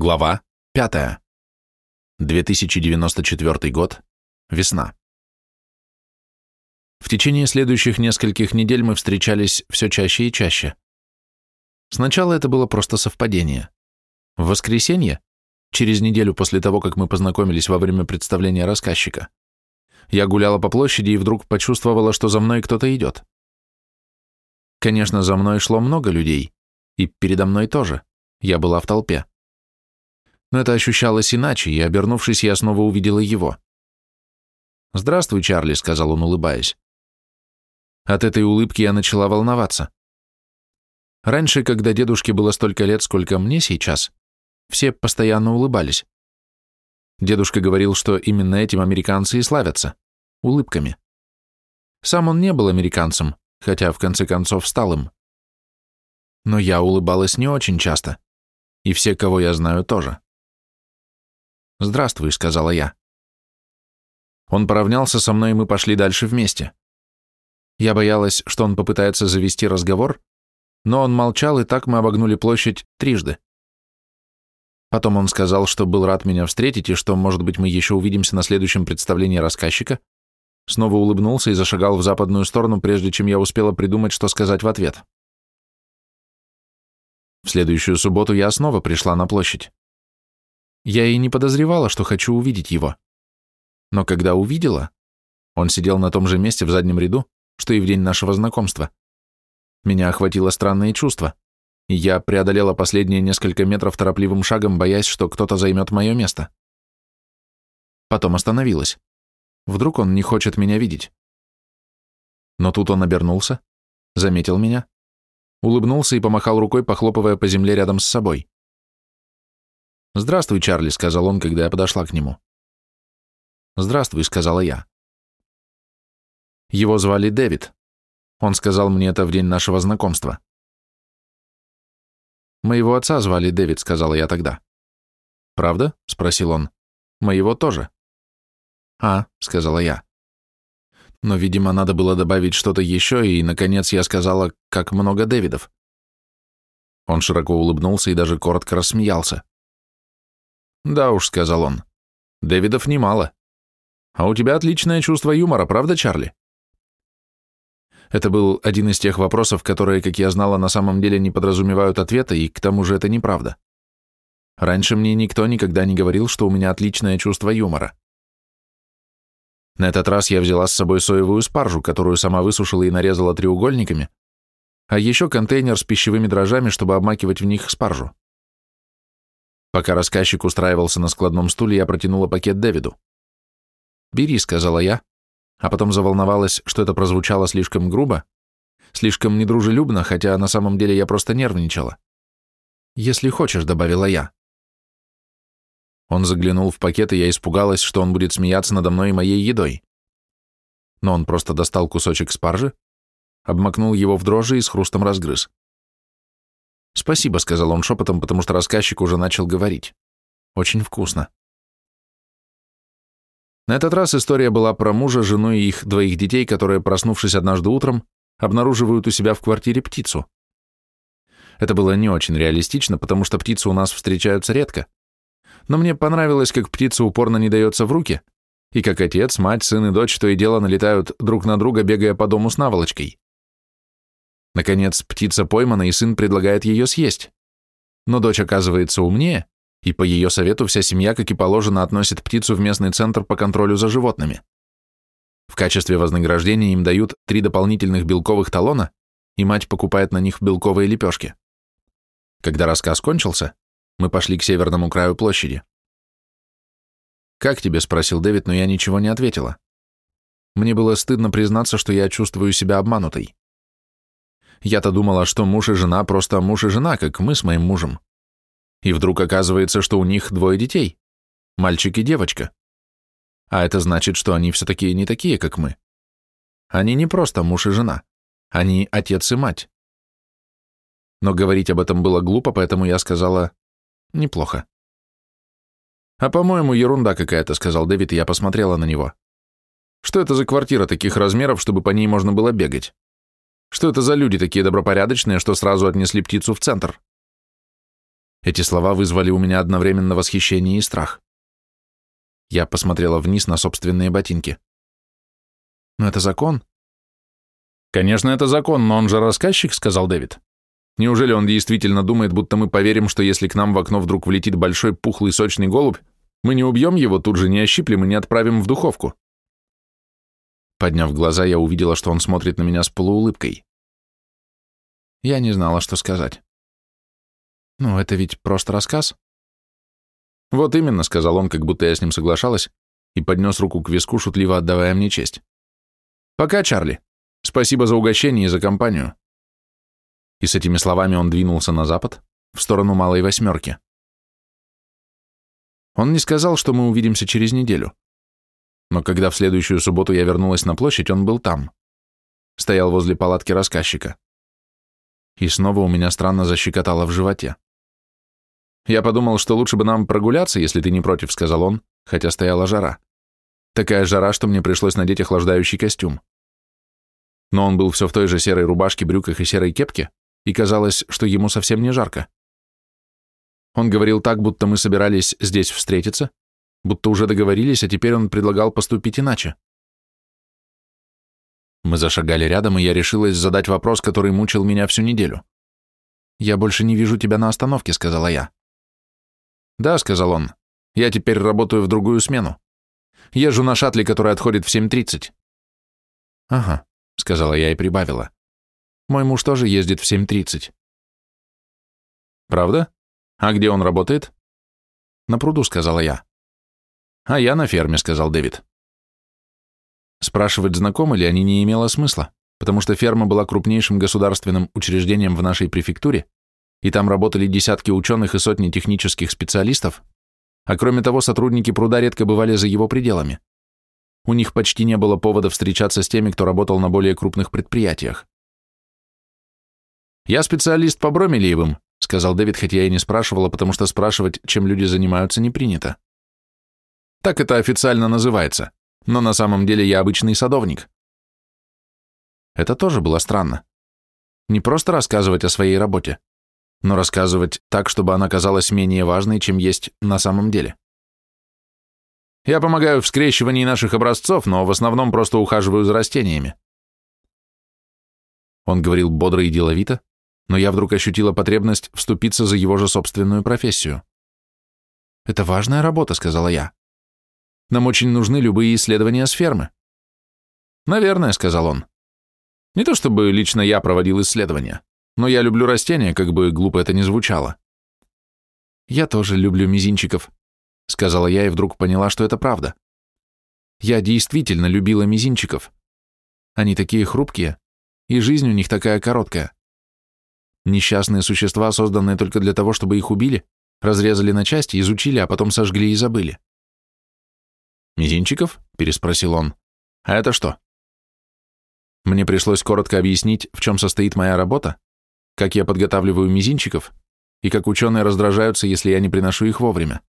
Глава 5. 2094 год. Весна. В течение следующих нескольких недель мы встречались все чаще и чаще. Сначала это было просто совпадение. В воскресенье, через неделю после того, как мы познакомились во время представления рассказчика, я гуляла по площади и вдруг почувствовала, что за мной кто-то идет. Конечно, за мной шло много людей, и передо мной тоже. Я была в толпе. Но это ощущалось иначе, и, обернувшись, я снова увидела его. «Здравствуй, Чарли», — сказал он, улыбаясь. От этой улыбки я начала волноваться. Раньше, когда дедушке было столько лет, сколько мне сейчас, все постоянно улыбались. Дедушка говорил, что именно этим американцы и славятся — улыбками. Сам он не был американцем, хотя в конце концов стал им. Но я улыбалась не очень часто, и все, кого я знаю, тоже. «Здравствуй», — сказала я. Он поравнялся со мной, и мы пошли дальше вместе. Я боялась, что он попытается завести разговор, но он молчал, и так мы обогнули площадь трижды. Потом он сказал, что был рад меня встретить, и что, может быть, мы еще увидимся на следующем представлении рассказчика, снова улыбнулся и зашагал в западную сторону, прежде чем я успела придумать, что сказать в ответ. В следующую субботу я снова пришла на площадь. Я и не подозревала, что хочу увидеть его. Но когда увидела, он сидел на том же месте в заднем ряду, что и в день нашего знакомства. Меня охватило странное чувство, и я преодолела последние несколько метров торопливым шагом, боясь, что кто-то займет мое место. Потом остановилась. Вдруг он не хочет меня видеть. Но тут он обернулся, заметил меня, улыбнулся и помахал рукой, похлопывая по земле рядом с собой. «Здравствуй, Чарли», — сказал он, когда я подошла к нему. «Здравствуй», — сказала я. Его звали Дэвид. Он сказал мне это в день нашего знакомства. «Моего отца звали Дэвид», — сказала я тогда. «Правда?» — спросил он. «Моего тоже». «А», — сказала я. Но, видимо, надо было добавить что-то еще, и, наконец, я сказала, как много Дэвидов. Он широко улыбнулся и даже коротко рассмеялся. «Да уж», — сказал он, — «Дэвидов немало. А у тебя отличное чувство юмора, правда, Чарли?» Это был один из тех вопросов, которые, как я знала, на самом деле не подразумевают ответа, и к тому же это неправда. Раньше мне никто никогда не говорил, что у меня отличное чувство юмора. На этот раз я взяла с собой соевую спаржу, которую сама высушила и нарезала треугольниками, а еще контейнер с пищевыми дрожжами, чтобы обмакивать в них спаржу. Пока рассказчик устраивался на складном стуле, я протянула пакет Дэвиду. «Бери», — сказала я, а потом заволновалась, что это прозвучало слишком грубо, слишком недружелюбно, хотя на самом деле я просто нервничала. «Если хочешь», — добавила я. Он заглянул в пакет, и я испугалась, что он будет смеяться надо мной и моей едой. Но он просто достал кусочек спаржи, обмакнул его в дрожжи и с хрустом разгрыз. «Спасибо», — сказал он шепотом, потому что рассказчик уже начал говорить. «Очень вкусно». На этот раз история была про мужа, жену и их двоих детей, которые, проснувшись однажды утром, обнаруживают у себя в квартире птицу. Это было не очень реалистично, потому что птицы у нас встречаются редко. Но мне понравилось, как птица упорно не дается в руки, и как отец, мать, сын и дочь то и дело налетают друг на друга, бегая по дому с наволочкой. Наконец, птица поймана, и сын предлагает ее съесть. Но дочь оказывается умнее, и по ее совету вся семья, как и положено, относит птицу в местный центр по контролю за животными. В качестве вознаграждения им дают три дополнительных белковых талона, и мать покупает на них белковые лепешки. Когда рассказ кончился, мы пошли к северному краю площади. «Как тебе?» — спросил Дэвид, но я ничего не ответила. Мне было стыдно признаться, что я чувствую себя обманутой. Я-то думала, что муж и жена просто муж и жена, как мы с моим мужем. И вдруг оказывается, что у них двое детей. Мальчик и девочка. А это значит, что они все-таки не такие, как мы. Они не просто муж и жена. Они отец и мать. Но говорить об этом было глупо, поэтому я сказала «неплохо». «А, по-моему, ерунда какая-то», — сказал Дэвид, и я посмотрела на него. «Что это за квартира таких размеров, чтобы по ней можно было бегать? Что это за люди такие добропорядочные, что сразу отнесли птицу в центр?» Эти слова вызвали у меня одновременно восхищение и страх. Я посмотрела вниз на собственные ботинки. «Но это закон?» «Конечно, это закон, но он же рассказчик», — сказал Дэвид. «Неужели он действительно думает, будто мы поверим, что если к нам в окно вдруг влетит большой пухлый сочный голубь, мы не убьем его, тут же не ощиплем и не отправим в духовку?» Подняв глаза, я увидела, что он смотрит на меня с полуулыбкой. Я не знала, что сказать. «Ну, это ведь просто рассказ?» «Вот именно», — сказал он, как будто я с ним соглашалась, и поднес руку к виску, шутливо отдавая мне честь. «Пока, Чарли. Спасибо за угощение и за компанию». И с этими словами он двинулся на запад, в сторону Малой Восьмерки. Он не сказал, что мы увидимся через неделю. Но когда в следующую субботу я вернулась на площадь, он был там. Стоял возле палатки рассказчика. И снова у меня странно защекотало в животе. «Я подумал, что лучше бы нам прогуляться, если ты не против», — сказал он, хотя стояла жара. Такая жара, что мне пришлось надеть охлаждающий костюм. Но он был все в той же серой рубашке, брюках и серой кепке, и казалось, что ему совсем не жарко. Он говорил так, будто мы собирались здесь встретиться, будто уже договорились, а теперь он предлагал поступить иначе. Мы зашагали рядом, и я решилась задать вопрос, который мучил меня всю неделю. «Я больше не вижу тебя на остановке», — сказала я. «Да», — сказал он, — «я теперь работаю в другую смену. Езжу на шаттле, который отходит в 7.30». «Ага», — сказала я и прибавила. «Мой муж тоже ездит в 7.30». «Правда? А где он работает?» «На пруду», — сказала я. «А я на ферме», — сказал Дэвид. Спрашивать, знакомы ли они, не имело смысла, потому что ферма была крупнейшим государственным учреждением в нашей префектуре, и там работали десятки ученых и сотни технических специалистов, а кроме того, сотрудники пруда редко бывали за его пределами. У них почти не было повода встречаться с теми, кто работал на более крупных предприятиях. «Я специалист по Бромелиевым», — сказал Дэвид, хотя я и не спрашивала, потому что спрашивать, чем люди занимаются, не принято. «Так это официально называется, но на самом деле я обычный садовник». Это тоже было странно. Не просто рассказывать о своей работе, но рассказывать так, чтобы она казалась менее важной, чем есть на самом деле. Я помогаю в скрещивании наших образцов, но в основном просто ухаживаю за растениями. Он говорил бодро и деловито, но я вдруг ощутила потребность вступиться за его же собственную профессию. «Это важная работа», — сказала я. «Нам очень нужны любые исследования с фермы». «Наверное», — сказал он. «Не то чтобы лично я проводил исследования но я люблю растения, как бы глупо это ни звучало. Я тоже люблю мизинчиков, сказала я и вдруг поняла, что это правда. Я действительно любила мизинчиков. Они такие хрупкие, и жизнь у них такая короткая. Несчастные существа, созданные только для того, чтобы их убили, разрезали на части, изучили, а потом сожгли и забыли. «Мизинчиков?» – переспросил он. «А это что?» Мне пришлось коротко объяснить, в чем состоит моя работа, как я подготавливаю мизинчиков и как ученые раздражаются, если я не приношу их вовремя.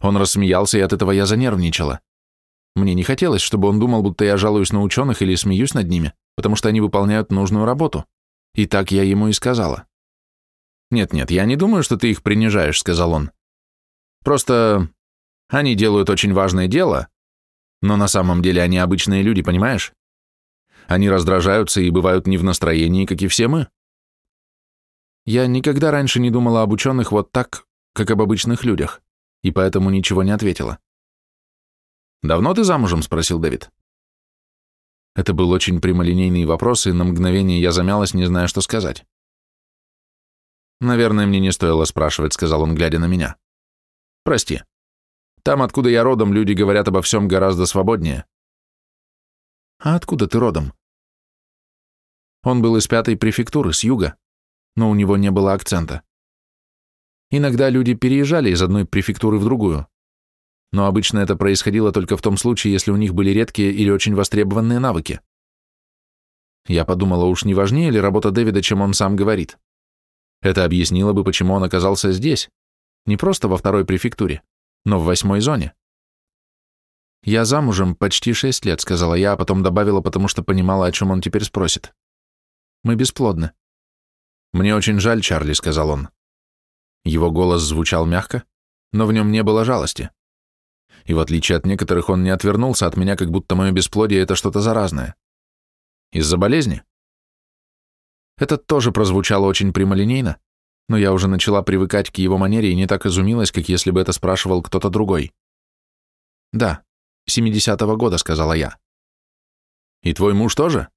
Он рассмеялся, и от этого я занервничала. Мне не хотелось, чтобы он думал, будто я жалуюсь на ученых или смеюсь над ними, потому что они выполняют нужную работу. И так я ему и сказала. «Нет-нет, я не думаю, что ты их принижаешь», — сказал он. «Просто они делают очень важное дело, но на самом деле они обычные люди, понимаешь? Они раздражаются и бывают не в настроении, как и все мы. Я никогда раньше не думала об ученых вот так, как об обычных людях, и поэтому ничего не ответила. «Давно ты замужем?» — спросил Дэвид. Это был очень прямолинейный вопрос, и на мгновение я замялась, не зная, что сказать. «Наверное, мне не стоило спрашивать», — сказал он, глядя на меня. «Прости. Там, откуда я родом, люди говорят обо всем гораздо свободнее. «А откуда ты родом?» Он был из пятой префектуры, с юга, но у него не было акцента. Иногда люди переезжали из одной префектуры в другую, но обычно это происходило только в том случае, если у них были редкие или очень востребованные навыки. Я подумала, уж не важнее ли работа Дэвида, чем он сам говорит. Это объяснило бы, почему он оказался здесь, не просто во второй префектуре, но в восьмой зоне. «Я замужем почти шесть лет», — сказала я, а потом добавила, потому что понимала, о чем он теперь спросит. «Мы бесплодны». «Мне очень жаль, Чарли», — сказал он. Его голос звучал мягко, но в нем не было жалости. И в отличие от некоторых, он не отвернулся от меня, как будто мое бесплодие — это что-то заразное. Из-за болезни? Это тоже прозвучало очень прямолинейно, но я уже начала привыкать к его манере и не так изумилась, как если бы это спрашивал кто-то другой. «Да, 70-го года», — сказала я. «И твой муж тоже?»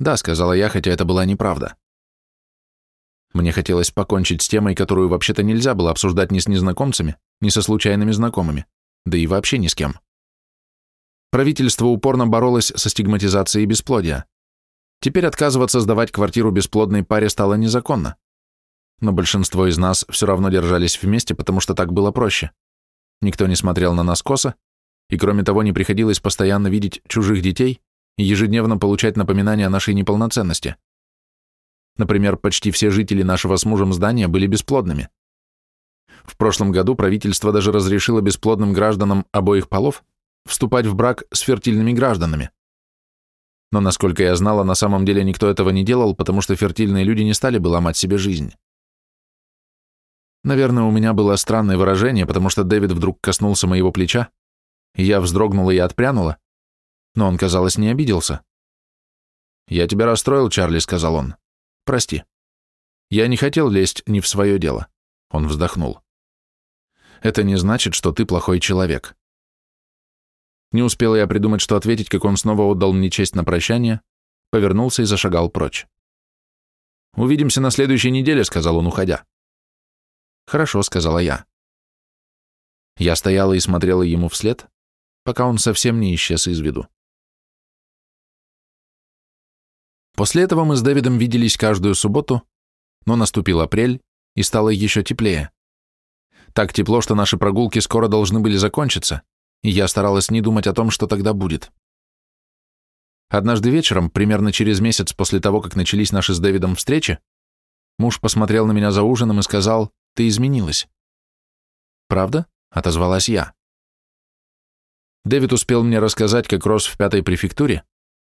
«Да», — сказала я, хотя это была неправда. Мне хотелось покончить с темой, которую вообще-то нельзя было обсуждать ни с незнакомцами, ни со случайными знакомыми, да и вообще ни с кем. Правительство упорно боролось со стигматизацией бесплодия. Теперь отказываться сдавать квартиру бесплодной паре стало незаконно. Но большинство из нас все равно держались вместе, потому что так было проще. Никто не смотрел на нас косо, и кроме того не приходилось постоянно видеть чужих детей и ежедневно получать напоминания о нашей неполноценности. Например, почти все жители нашего с мужем здания были бесплодными. В прошлом году правительство даже разрешило бесплодным гражданам обоих полов вступать в брак с фертильными гражданами. Но, насколько я знала, на самом деле никто этого не делал, потому что фертильные люди не стали бы ломать себе жизнь. Наверное, у меня было странное выражение, потому что Дэвид вдруг коснулся моего плеча, и я вздрогнула и отпрянула, но он, казалось, не обиделся. «Я тебя расстроил, Чарли», — сказал он. «Прости. Я не хотел лезть не в свое дело». Он вздохнул. «Это не значит, что ты плохой человек». Не успела я придумать, что ответить, как он снова отдал мне честь на прощание, повернулся и зашагал прочь. «Увидимся на следующей неделе», — сказал он, уходя. «Хорошо», — сказала я. Я стояла и смотрела ему вслед, пока он совсем не исчез из виду. После этого мы с Дэвидом виделись каждую субботу, но наступил апрель, и стало еще теплее. Так тепло, что наши прогулки скоро должны были закончиться, и я старалась не думать о том, что тогда будет. Однажды вечером, примерно через месяц после того, как начались наши с Дэвидом встречи, муж посмотрел на меня за ужином и сказал, «Ты изменилась». «Правда?» — отозвалась я. Дэвид успел мне рассказать, как рос в пятой префектуре,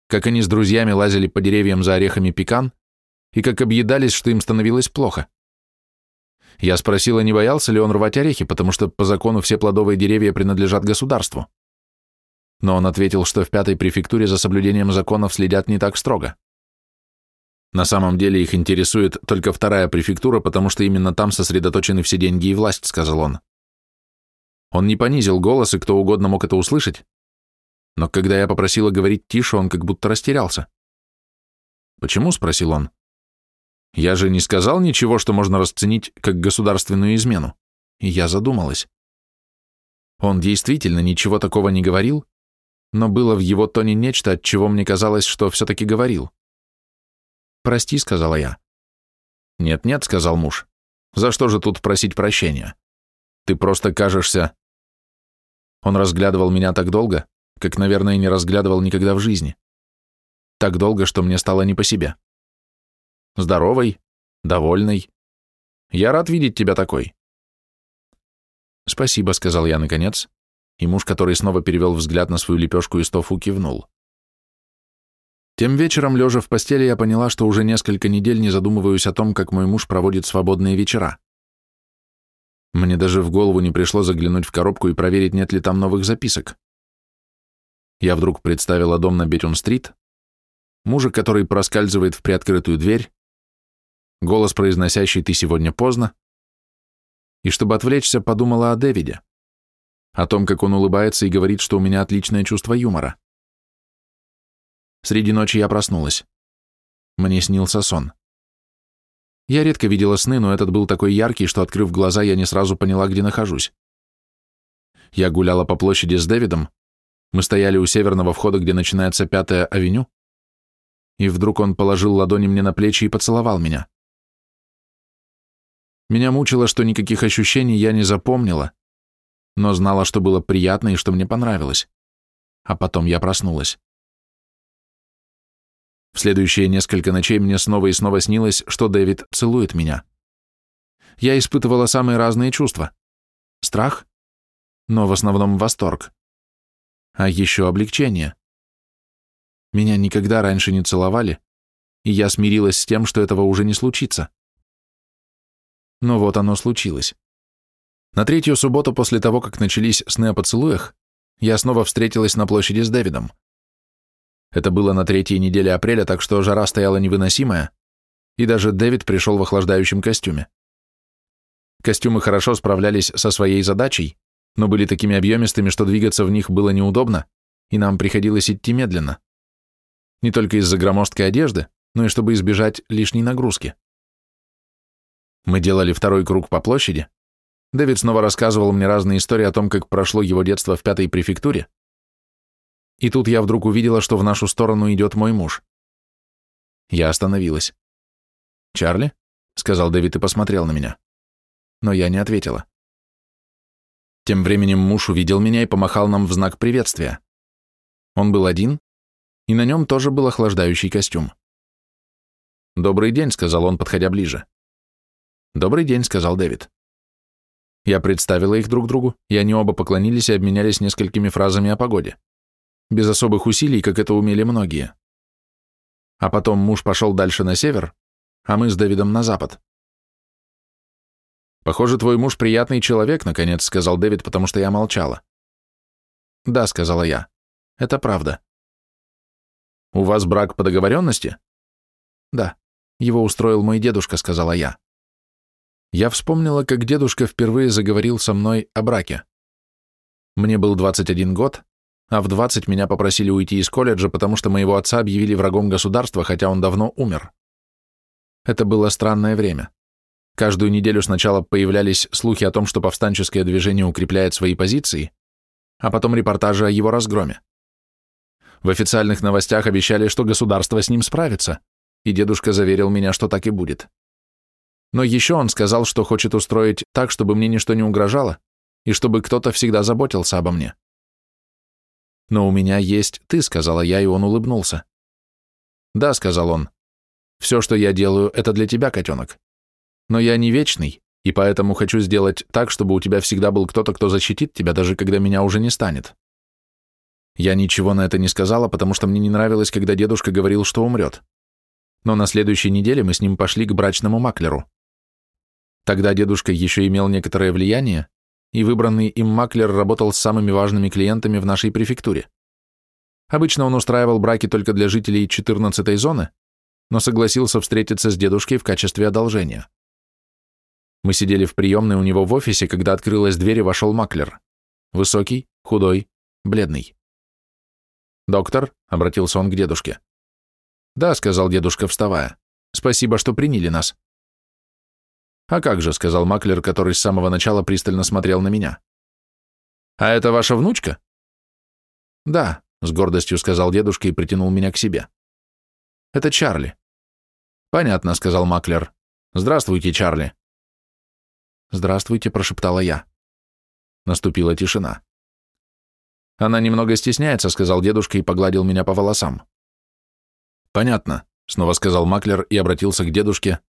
как они с друзьями лазили по деревьям за орехами пекан и как объедались, что им становилось плохо. Я спросила, не боялся ли он рвать орехи, потому что по закону все плодовые деревья принадлежат государству. Но он ответил, что в пятой префектуре за соблюдением законов следят не так строго. На самом деле их интересует только вторая префектура, потому что именно там сосредоточены все деньги и власть, сказал он. Он не понизил голос, и кто угодно мог это услышать, но когда я попросила говорить тише, он как будто растерялся. «Почему?» — спросил он. «Я же не сказал ничего, что можно расценить как государственную измену». И я задумалась. Он действительно ничего такого не говорил, но было в его тоне нечто, от чего мне казалось, что все-таки говорил. «Прости», — сказала я. «Нет-нет», — сказал муж. «За что же тут просить прощения? Ты просто кажешься...» Он разглядывал меня так долго, как, наверное, не разглядывал никогда в жизни. Так долго, что мне стало не по себе. Здоровой, довольной. Я рад видеть тебя такой. Спасибо, сказал я наконец, и муж, который снова перевел взгляд на свою лепешку из тофу, кивнул. Тем вечером, лежа в постели, я поняла, что уже несколько недель не задумываюсь о том, как мой муж проводит свободные вечера. Мне даже в голову не пришло заглянуть в коробку и проверить, нет ли там новых записок. Я вдруг представила дом на Бетюн-стрит, мужа, который проскальзывает в приоткрытую дверь, голос, произносящий «ты сегодня поздно», и чтобы отвлечься, подумала о Дэвиде, о том, как он улыбается и говорит, что у меня отличное чувство юмора. Среди ночи я проснулась. Мне снился сон. Я редко видела сны, но этот был такой яркий, что, открыв глаза, я не сразу поняла, где нахожусь. Я гуляла по площади с Дэвидом, мы стояли у северного входа, где начинается Пятая авеню, и вдруг он положил ладони мне на плечи и поцеловал меня. Меня мучило, что никаких ощущений я не запомнила, но знала, что было приятно и что мне понравилось. А потом я проснулась. В следующие несколько ночей мне снова и снова снилось, что Дэвид целует меня. Я испытывала самые разные чувства. Страх, но в основном восторг а еще облегчение. Меня никогда раньше не целовали, и я смирилась с тем, что этого уже не случится. Но вот оно случилось. На третью субботу после того, как начались сны о поцелуях, я снова встретилась на площади с Дэвидом. Это было на третьей неделе апреля, так что жара стояла невыносимая, и даже Дэвид пришел в охлаждающем костюме. Костюмы хорошо справлялись со своей задачей, но были такими объемистыми, что двигаться в них было неудобно, и нам приходилось идти медленно. Не только из-за громоздкой одежды, но и чтобы избежать лишней нагрузки. Мы делали второй круг по площади. Дэвид снова рассказывал мне разные истории о том, как прошло его детство в пятой префектуре. И тут я вдруг увидела, что в нашу сторону идет мой муж. Я остановилась. «Чарли?» — сказал Дэвид и посмотрел на меня. Но я не ответила. Тем временем муж увидел меня и помахал нам в знак приветствия. Он был один, и на нем тоже был охлаждающий костюм. «Добрый день», — сказал он, подходя ближе. «Добрый день», — сказал Дэвид. Я представила их друг другу, и они оба поклонились и обменялись несколькими фразами о погоде. Без особых усилий, как это умели многие. А потом муж пошел дальше на север, а мы с Дэвидом на запад. «Похоже, твой муж приятный человек», — наконец сказал Дэвид, потому что я молчала. «Да», — сказала я, — «это правда». «У вас брак по договоренности?» «Да, его устроил мой дедушка», — сказала я. Я вспомнила, как дедушка впервые заговорил со мной о браке. Мне был 21 год, а в 20 меня попросили уйти из колледжа, потому что моего отца объявили врагом государства, хотя он давно умер. Это было странное время. Каждую неделю сначала появлялись слухи о том, что повстанческое движение укрепляет свои позиции, а потом репортажи о его разгроме. В официальных новостях обещали, что государство с ним справится, и дедушка заверил меня, что так и будет. Но еще он сказал, что хочет устроить так, чтобы мне ничто не угрожало, и чтобы кто-то всегда заботился обо мне. «Но у меня есть ты», — сказала я, и он улыбнулся. «Да», — сказал он, — «все, что я делаю, это для тебя, котенок. Но я не вечный, и поэтому хочу сделать так, чтобы у тебя всегда был кто-то, кто защитит тебя, даже когда меня уже не станет». Я ничего на это не сказала, потому что мне не нравилось, когда дедушка говорил, что умрет. Но на следующей неделе мы с ним пошли к брачному маклеру. Тогда дедушка еще имел некоторое влияние, и выбранный им маклер работал с самыми важными клиентами в нашей префектуре. Обычно он устраивал браки только для жителей 14-й зоны, но согласился встретиться с дедушкой в качестве одолжения. Мы сидели в приемной у него в офисе, когда открылась дверь и вошел маклер. Высокий, худой, бледный. «Доктор», — обратился он к дедушке. «Да», — сказал дедушка, вставая. «Спасибо, что приняли нас». «А как же», — сказал Маклер, который с самого начала пристально смотрел на меня. «А это ваша внучка?» «Да», — с гордостью сказал дедушка и притянул меня к себе. «Это Чарли». «Понятно», — сказал Маклер. «Здравствуйте, Чарли». «Здравствуйте», — прошептала я. Наступила тишина. «Она немного стесняется», — сказал дедушка и погладил меня по волосам. «Понятно», — снова сказал Маклер и обратился к дедушке,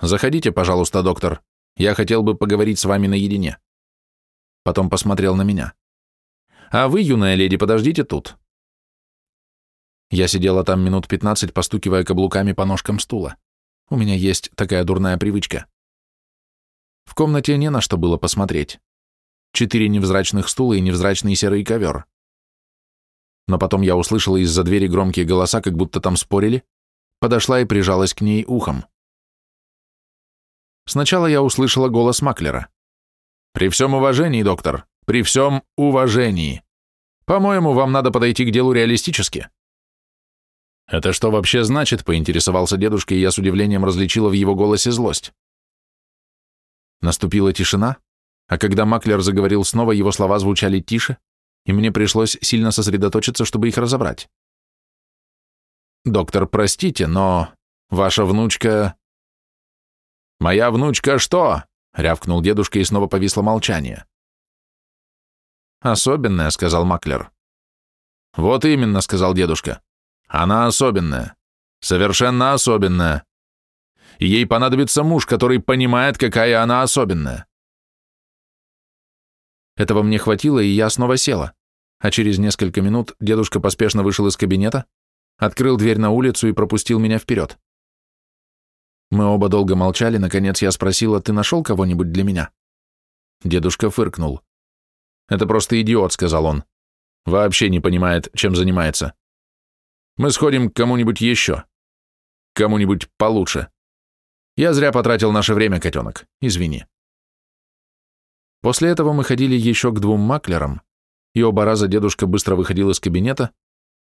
«Заходите, пожалуйста, доктор. Я хотел бы поговорить с вами наедине». Потом посмотрел на меня. «А вы, юная леди, подождите тут». Я сидела там минут пятнадцать, постукивая каблуками по ножкам стула. У меня есть такая дурная привычка. В комнате не на что было посмотреть. Четыре невзрачных стула и невзрачный серый ковер. Но потом я услышала из-за двери громкие голоса, как будто там спорили, подошла и прижалась к ней ухом. Сначала я услышала голос Маклера. «При всем уважении, доктор, при всем уважении. По-моему, вам надо подойти к делу реалистически». «Это что вообще значит?» — поинтересовался дедушка, и я с удивлением различила в его голосе злость. Наступила тишина, а когда Маклер заговорил снова, его слова звучали тише, и мне пришлось сильно сосредоточиться, чтобы их разобрать. «Доктор, простите, но ваша внучка...» «Моя внучка что?» — рявкнул дедушка, и снова повисло молчание. «Особенная», — сказал Маклер. «Вот именно», — сказал дедушка. «Она особенная. Совершенно особенная. Ей понадобится муж, который понимает, какая она особенная». Этого мне хватило, и я снова села. А через несколько минут дедушка поспешно вышел из кабинета, открыл дверь на улицу и пропустил меня вперед. Мы оба долго молчали, наконец я спросила, ты нашел кого-нибудь для меня? Дедушка фыркнул. «Это просто идиот», — сказал он. «Вообще не понимает, чем занимается. Мы сходим к кому-нибудь еще. Кому-нибудь получше. Я зря потратил наше время, котенок. Извини». После этого мы ходили еще к двум маклерам, и оба раза дедушка быстро выходил из кабинета,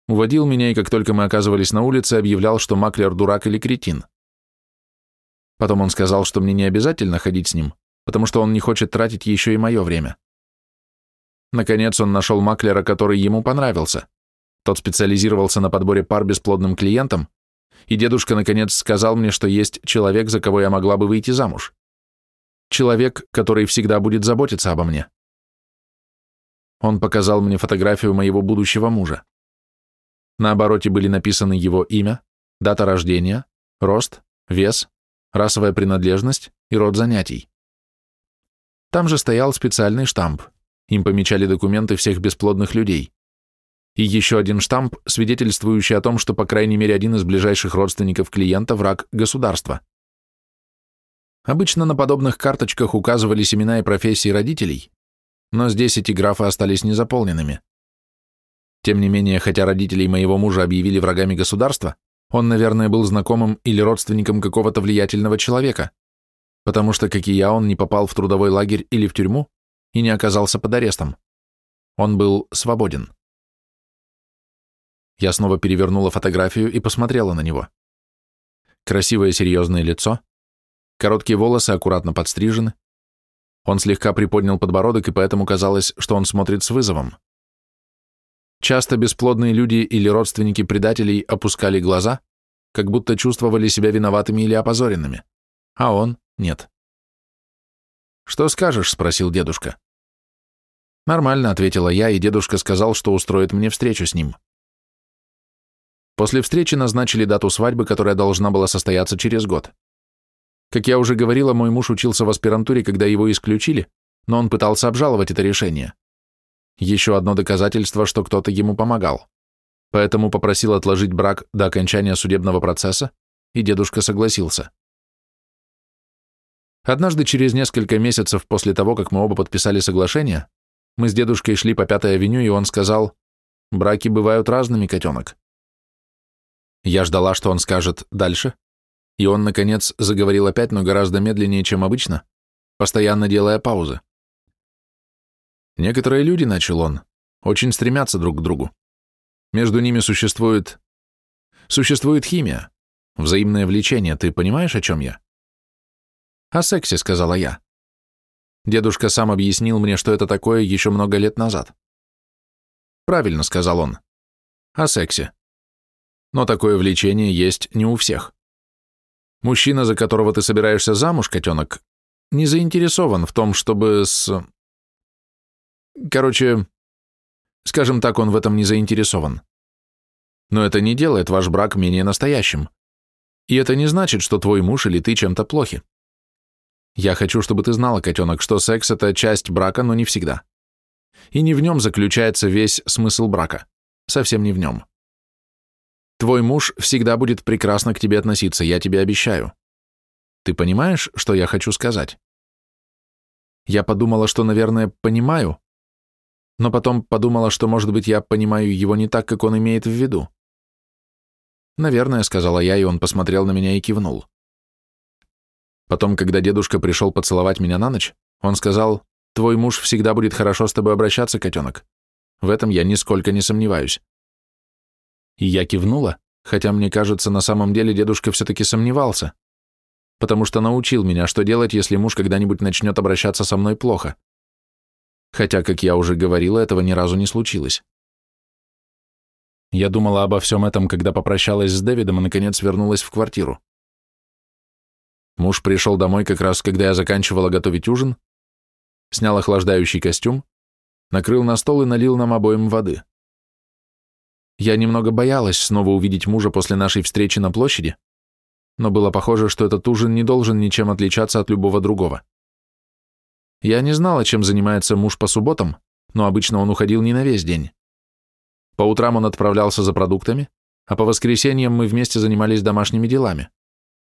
уводил меня, и как только мы оказывались на улице, объявлял, что маклер дурак или кретин. Потом он сказал, что мне не обязательно ходить с ним, потому что он не хочет тратить еще и мое время. Наконец он нашел маклера, который ему понравился. Тот специализировался на подборе пар бесплодным клиентам, и дедушка наконец сказал мне, что есть человек, за кого я могла бы выйти замуж. Человек, который всегда будет заботиться обо мне. Он показал мне фотографию моего будущего мужа. На обороте были написаны его имя, дата рождения, рост, вес, расовая принадлежность и род занятий. Там же стоял специальный штамп. Им помечали документы всех бесплодных людей. И еще один штамп, свидетельствующий о том, что по крайней мере один из ближайших родственников клиента – враг государства. Обычно на подобных карточках указывались имена и профессии родителей, но здесь эти графы остались незаполненными. Тем не менее, хотя родителей моего мужа объявили врагами государства, он, наверное, был знакомым или родственником какого-то влиятельного человека, потому что, как и я, он не попал в трудовой лагерь или в тюрьму и не оказался под арестом. Он был свободен. Я снова перевернула фотографию и посмотрела на него. Красивое серьезное лицо, короткие волосы аккуратно подстрижены. Он слегка приподнял подбородок, и поэтому казалось, что он смотрит с вызовом. Часто бесплодные люди или родственники предателей опускали глаза, как будто чувствовали себя виноватыми или опозоренными, а он нет. «Что скажешь?» — спросил дедушка. «Нормально», — ответила я, и дедушка сказал, что устроит мне встречу с ним. После встречи назначили дату свадьбы, которая должна была состояться через год. Как я уже говорила, мой муж учился в аспирантуре, когда его исключили, но он пытался обжаловать это решение. Еще одно доказательство, что кто-то ему помогал. Поэтому попросил отложить брак до окончания судебного процесса, и дедушка согласился. Однажды, через несколько месяцев после того, как мы оба подписали соглашение, мы с дедушкой шли по Пятой авеню, и он сказал, «Браки бывают разными, котенок». Я ждала, что он скажет «дальше», и он, наконец, заговорил опять, но гораздо медленнее, чем обычно, постоянно делая паузы. Некоторые люди, начал он, очень стремятся друг к другу. Между ними существует... Существует химия, взаимное влечение, ты понимаешь, о чем я? «О сексе», — сказала я. Дедушка сам объяснил мне, что это такое еще много лет назад. «Правильно», — сказал он. «О сексе. Но такое влечение есть не у всех. Мужчина, за которого ты собираешься замуж, котенок, не заинтересован в том, чтобы с... Короче, скажем так, он в этом не заинтересован. Но это не делает ваш брак менее настоящим. И это не значит, что твой муж или ты чем-то плохи. Я хочу, чтобы ты знала, котенок, что секс – это часть брака, но не всегда. И не в нем заключается весь смысл брака. Совсем не в нем. Твой муж всегда будет прекрасно к тебе относиться, я тебе обещаю. Ты понимаешь, что я хочу сказать? Я подумала, что, наверное, понимаю, но потом подумала, что, может быть, я понимаю его не так, как он имеет в виду. «Наверное», — сказала я, и он посмотрел на меня и кивнул. Потом, когда дедушка пришел поцеловать меня на ночь, он сказал, «Твой муж всегда будет хорошо с тобой обращаться, котенок. В этом я нисколько не сомневаюсь». И я кивнула, хотя, мне кажется, на самом деле дедушка все-таки сомневался, потому что научил меня, что делать, если муж когда-нибудь начнет обращаться со мной плохо. Хотя, как я уже говорила, этого ни разу не случилось. Я думала обо всем этом, когда попрощалась с Дэвидом и, наконец, вернулась в квартиру. Муж пришел домой как раз, когда я заканчивала готовить ужин, снял охлаждающий костюм, накрыл на стол и налил нам обоим воды. Я немного боялась снова увидеть мужа после нашей встречи на площади, но было похоже, что этот ужин не должен ничем отличаться от любого другого. Я не знала, чем занимается муж по субботам, но обычно он уходил не на весь день. По утрам он отправлялся за продуктами, а по воскресеньям мы вместе занимались домашними делами.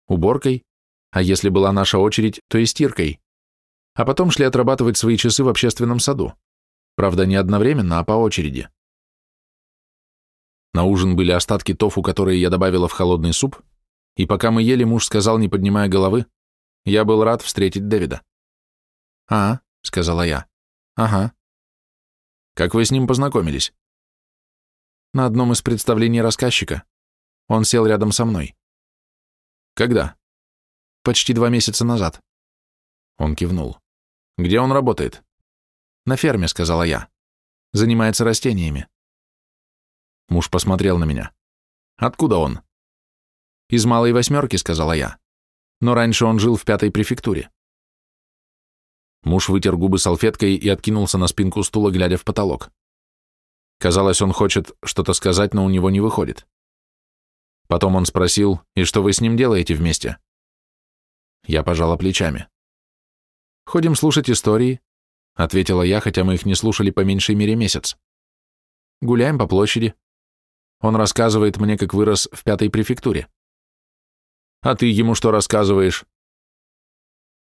Уборкой, а если была наша очередь, то и стиркой. А потом шли отрабатывать свои часы в общественном саду. Правда, не одновременно, а по очереди. На ужин были остатки тофу, которые я добавила в холодный суп, и пока мы ели, муж сказал, не поднимая головы, я был рад встретить Дэвида. «А», — сказала я. «Ага». «Как вы с ним познакомились?» «На одном из представлений рассказчика. Он сел рядом со мной». «Когда?» «Почти два месяца назад». Он кивнул. «Где он работает?» «На ферме», — сказала я. «Занимается растениями». Муж посмотрел на меня. «Откуда он?» «Из малой восьмерки», — сказала я. «Но раньше он жил в пятой префектуре». Муж вытер губы салфеткой и откинулся на спинку стула, глядя в потолок. Казалось, он хочет что-то сказать, но у него не выходит. Потом он спросил, «И что вы с ним делаете вместе?» Я пожала плечами. «Ходим слушать истории», — ответила я, хотя мы их не слушали по меньшей мере месяц. «Гуляем по площади. Он рассказывает мне, как вырос в пятой префектуре. А ты ему что рассказываешь?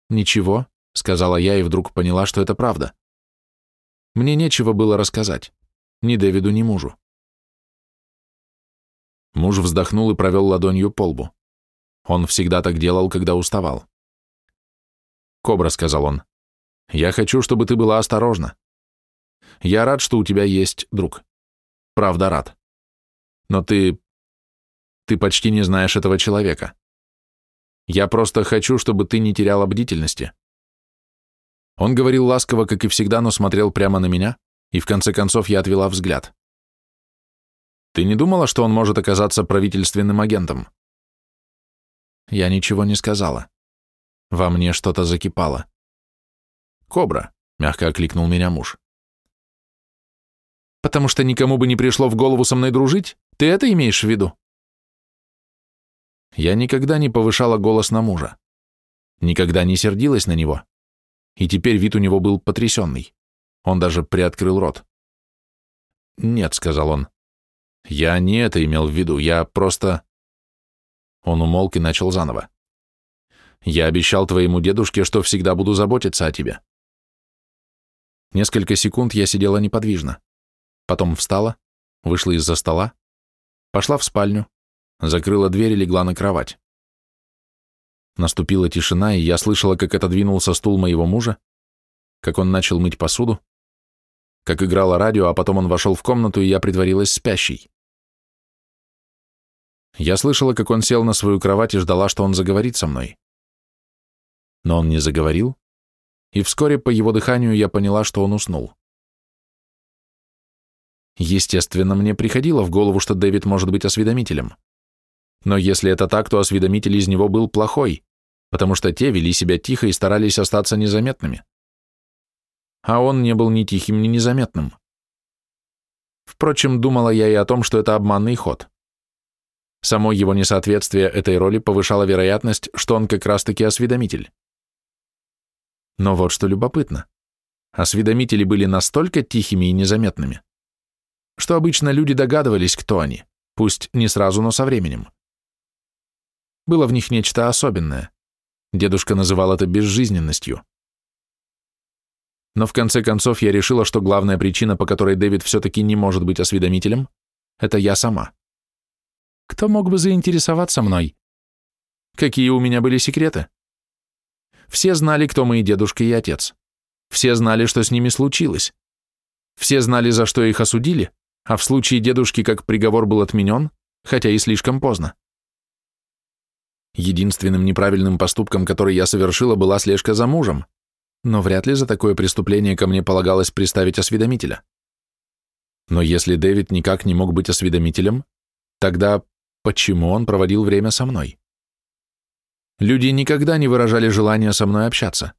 Ничего, сказала я и вдруг поняла, что это правда. Мне нечего было рассказать. Ни Дэвиду, ни мужу. Муж вздохнул и провел ладонью по лбу. Он всегда так делал, когда уставал. «Кобра», — сказал он, — «я хочу, чтобы ты была осторожна. Я рад, что у тебя есть друг. Правда, рад. Но ты... ты почти не знаешь этого человека. Я просто хочу, чтобы ты не теряла бдительности. Он говорил ласково, как и всегда, но смотрел прямо на меня, и в конце концов я отвела взгляд. Ты не думала, что он может оказаться правительственным агентом? Я ничего не сказала. Во мне что-то закипало. «Кобра», — мягко окликнул меня муж. «Потому что никому бы не пришло в голову со мной дружить? Ты это имеешь в виду?» Я никогда не повышала голос на мужа. Никогда не сердилась на него. И теперь вид у него был потрясенный. Он даже приоткрыл рот. «Нет», — сказал он. «Я не это имел в виду, я просто...» Он умолк и начал заново. «Я обещал твоему дедушке, что всегда буду заботиться о тебе». Несколько секунд я сидела неподвижно. Потом встала, вышла из-за стола, пошла в спальню, закрыла дверь и легла на кровать. Наступила тишина, и я слышала, как отодвинулся стул моего мужа, как он начал мыть посуду, как играло радио, а потом он вошел в комнату, и я притворилась спящей. Я слышала, как он сел на свою кровать и ждала, что он заговорит со мной. Но он не заговорил, и вскоре по его дыханию я поняла, что он уснул. Естественно, мне приходило в голову, что Дэвид может быть осведомителем. Но если это так, то осведомитель из него был плохой, потому что те вели себя тихо и старались остаться незаметными. А он не был ни тихим, ни незаметным. Впрочем, думала я и о том, что это обманный ход. Само его несоответствие этой роли повышало вероятность, что он как раз-таки осведомитель. Но вот что любопытно. Осведомители были настолько тихими и незаметными, что обычно люди догадывались, кто они, пусть не сразу, но со временем. Было в них нечто особенное. Дедушка называл это безжизненностью. Но в конце концов я решила, что главная причина, по которой Дэвид все-таки не может быть осведомителем, это я сама. Кто мог бы заинтересоваться мной? Какие у меня были секреты? Все знали, кто мои дедушка и отец. Все знали, что с ними случилось. Все знали, за что их осудили, а в случае дедушки как приговор был отменен, хотя и слишком поздно. Единственным неправильным поступком, который я совершила, была слежка за мужем, но вряд ли за такое преступление ко мне полагалось приставить осведомителя. Но если Дэвид никак не мог быть осведомителем, тогда почему он проводил время со мной? Люди никогда не выражали желания со мной общаться.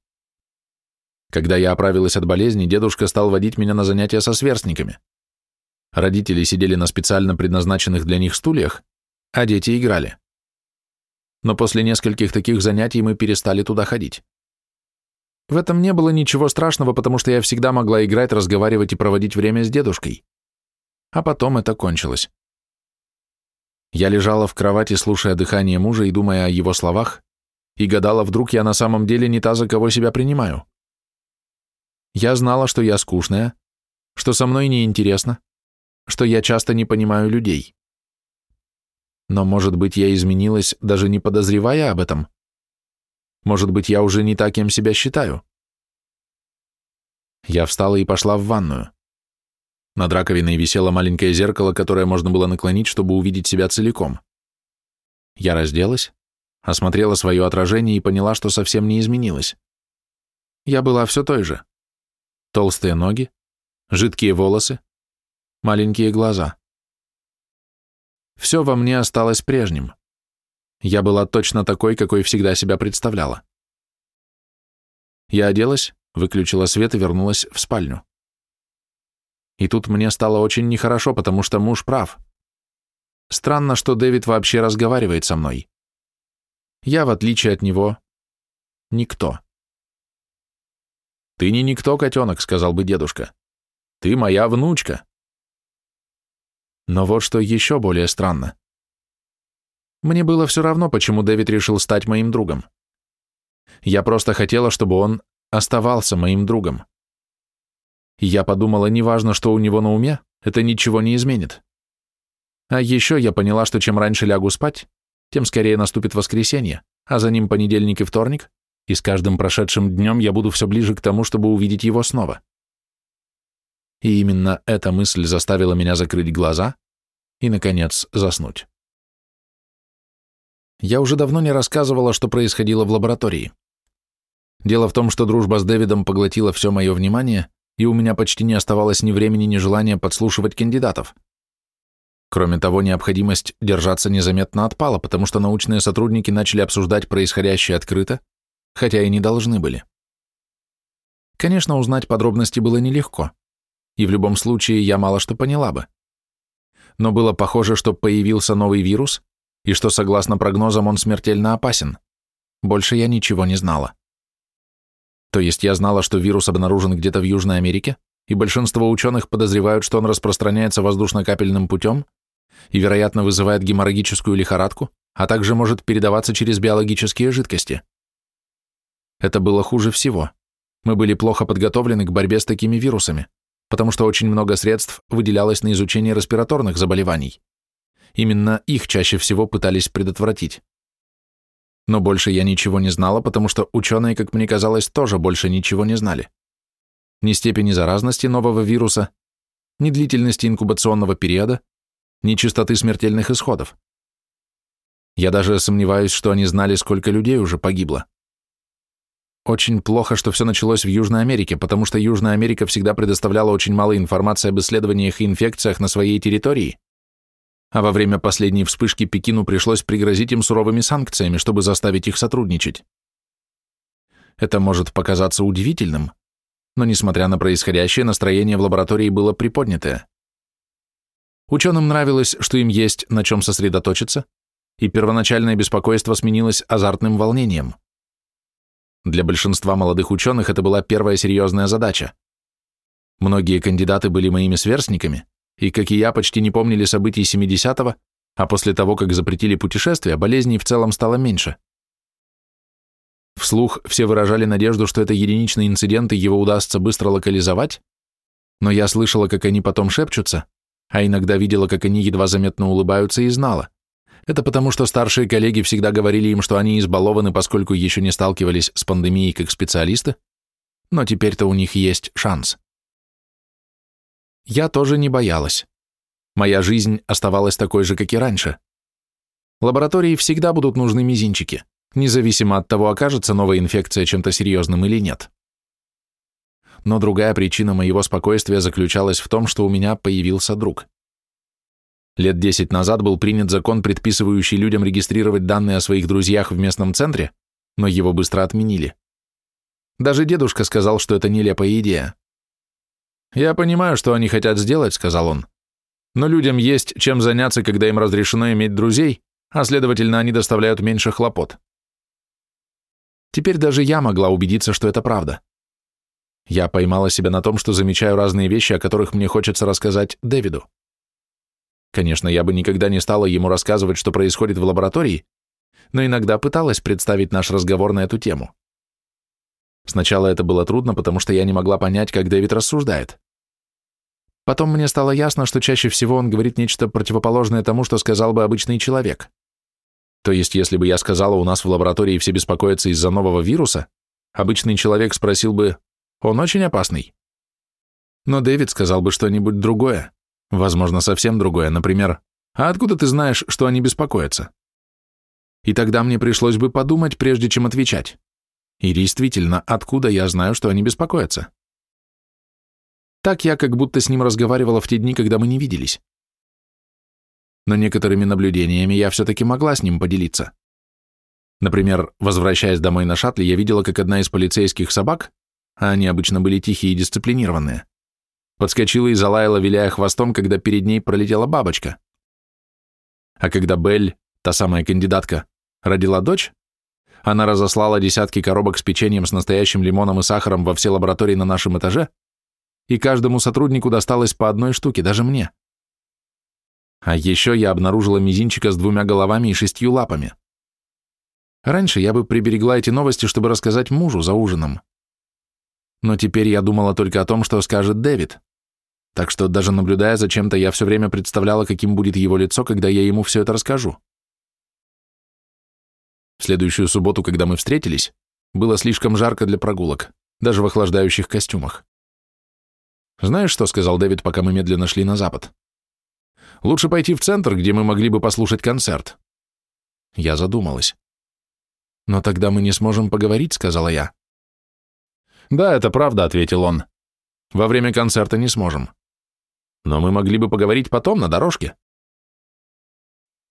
Когда я оправилась от болезни, дедушка стал водить меня на занятия со сверстниками. Родители сидели на специально предназначенных для них стульях, а дети играли но после нескольких таких занятий мы перестали туда ходить. В этом не было ничего страшного, потому что я всегда могла играть, разговаривать и проводить время с дедушкой. А потом это кончилось. Я лежала в кровати, слушая дыхание мужа и думая о его словах, и гадала, вдруг я на самом деле не та, за кого себя принимаю. Я знала, что я скучная, что со мной неинтересно, что я часто не понимаю людей. Но, может быть, я изменилась, даже не подозревая об этом? Может быть, я уже не так, кем себя считаю? Я встала и пошла в ванную. Над раковиной висело маленькое зеркало, которое можно было наклонить, чтобы увидеть себя целиком. Я разделась, осмотрела свое отражение и поняла, что совсем не изменилась. Я была все той же. Толстые ноги, жидкие волосы, маленькие глаза. Все во мне осталось прежним. Я была точно такой, какой всегда себя представляла. Я оделась, выключила свет и вернулась в спальню. И тут мне стало очень нехорошо, потому что муж прав. Странно, что Дэвид вообще разговаривает со мной. Я, в отличие от него, никто. «Ты не никто, котенок», — сказал бы дедушка. «Ты моя внучка». Но вот что еще более странно. Мне было все равно, почему Дэвид решил стать моим другом. Я просто хотела, чтобы он оставался моим другом. Я подумала, неважно, что у него на уме, это ничего не изменит. А еще я поняла, что чем раньше лягу спать, тем скорее наступит воскресенье, а за ним понедельник и вторник, и с каждым прошедшим днем я буду все ближе к тому, чтобы увидеть его снова. И именно эта мысль заставила меня закрыть глаза и, наконец, заснуть. Я уже давно не рассказывала, что происходило в лаборатории. Дело в том, что дружба с Дэвидом поглотила все мое внимание, и у меня почти не оставалось ни времени, ни желания подслушивать кандидатов. Кроме того, необходимость держаться незаметно отпала, потому что научные сотрудники начали обсуждать происходящее открыто, хотя и не должны были. Конечно, узнать подробности было нелегко, и в любом случае я мало что поняла бы. Но было похоже, что появился новый вирус, и что, согласно прогнозам, он смертельно опасен. Больше я ничего не знала. То есть я знала, что вирус обнаружен где-то в Южной Америке, и большинство ученых подозревают, что он распространяется воздушно-капельным путем и, вероятно, вызывает геморрагическую лихорадку, а также может передаваться через биологические жидкости. Это было хуже всего. Мы были плохо подготовлены к борьбе с такими вирусами, потому что очень много средств выделялось на изучение респираторных заболеваний. Именно их чаще всего пытались предотвратить. Но больше я ничего не знала, потому что ученые, как мне казалось, тоже больше ничего не знали. Ни степени заразности нового вируса, ни длительности инкубационного периода, ни частоты смертельных исходов. Я даже сомневаюсь, что они знали, сколько людей уже погибло. Очень плохо, что все началось в Южной Америке, потому что Южная Америка всегда предоставляла очень мало информации об исследованиях и инфекциях на своей территории, а во время последней вспышки Пекину пришлось пригрозить им суровыми санкциями, чтобы заставить их сотрудничать. Это может показаться удивительным, но, несмотря на происходящее, настроение в лаборатории было приподнятое. Ученым нравилось, что им есть на чем сосредоточиться, и первоначальное беспокойство сменилось азартным волнением. Для большинства молодых ученых это была первая серьезная задача. Многие кандидаты были моими сверстниками, и, как и я, почти не помнили событий 70-го, а после того, как запретили путешествия, болезней в целом стало меньше. Вслух все выражали надежду, что это единичный инцидент, и его удастся быстро локализовать, но я слышала, как они потом шепчутся, а иногда видела, как они едва заметно улыбаются и знала. Это потому, что старшие коллеги всегда говорили им, что они избалованы, поскольку еще не сталкивались с пандемией как специалисты, но теперь-то у них есть шанс. Я тоже не боялась. Моя жизнь оставалась такой же, как и раньше. Лаборатории всегда будут нужны мизинчики, независимо от того, окажется новая инфекция чем-то серьезным или нет. Но другая причина моего спокойствия заключалась в том, что у меня появился друг. Лет десять назад был принят закон, предписывающий людям регистрировать данные о своих друзьях в местном центре, но его быстро отменили. Даже дедушка сказал, что это нелепая идея. «Я понимаю, что они хотят сделать», — сказал он. «Но людям есть чем заняться, когда им разрешено иметь друзей, а следовательно, они доставляют меньше хлопот». Теперь даже я могла убедиться, что это правда. Я поймала себя на том, что замечаю разные вещи, о которых мне хочется рассказать Дэвиду. Конечно, я бы никогда не стала ему рассказывать, что происходит в лаборатории, но иногда пыталась представить наш разговор на эту тему. Сначала это было трудно, потому что я не могла понять, как Дэвид рассуждает. Потом мне стало ясно, что чаще всего он говорит нечто противоположное тому, что сказал бы обычный человек. То есть, если бы я сказала, у нас в лаборатории все беспокоятся из-за нового вируса, обычный человек спросил бы, он очень опасный. Но Дэвид сказал бы что-нибудь другое, возможно, совсем другое, например, а откуда ты знаешь, что они беспокоятся? И тогда мне пришлось бы подумать, прежде чем отвечать. И действительно, откуда я знаю, что они беспокоятся? Так я как будто с ним разговаривала в те дни, когда мы не виделись. Но некоторыми наблюдениями я все-таки могла с ним поделиться. Например, возвращаясь домой на шаттле, я видела, как одна из полицейских собак, а они обычно были тихие и дисциплинированные, подскочила и залаяла, виляя хвостом, когда перед ней пролетела бабочка. А когда Белль, та самая кандидатка, родила дочь, она разослала десятки коробок с печеньем с настоящим лимоном и сахаром во все лаборатории на нашем этаже, и каждому сотруднику досталось по одной штуке, даже мне. А еще я обнаружила мизинчика с двумя головами и шестью лапами. Раньше я бы приберегла эти новости, чтобы рассказать мужу за ужином. Но теперь я думала только о том, что скажет Дэвид. Так что даже наблюдая за чем-то, я все время представляла, каким будет его лицо, когда я ему все это расскажу. В следующую субботу, когда мы встретились, было слишком жарко для прогулок, даже в охлаждающих костюмах. «Знаешь что?» — сказал Дэвид, пока мы медленно шли на запад. «Лучше пойти в центр, где мы могли бы послушать концерт». Я задумалась. «Но тогда мы не сможем поговорить», — сказала я. «Да, это правда», — ответил он. «Во время концерта не сможем. Но мы могли бы поговорить потом, на дорожке».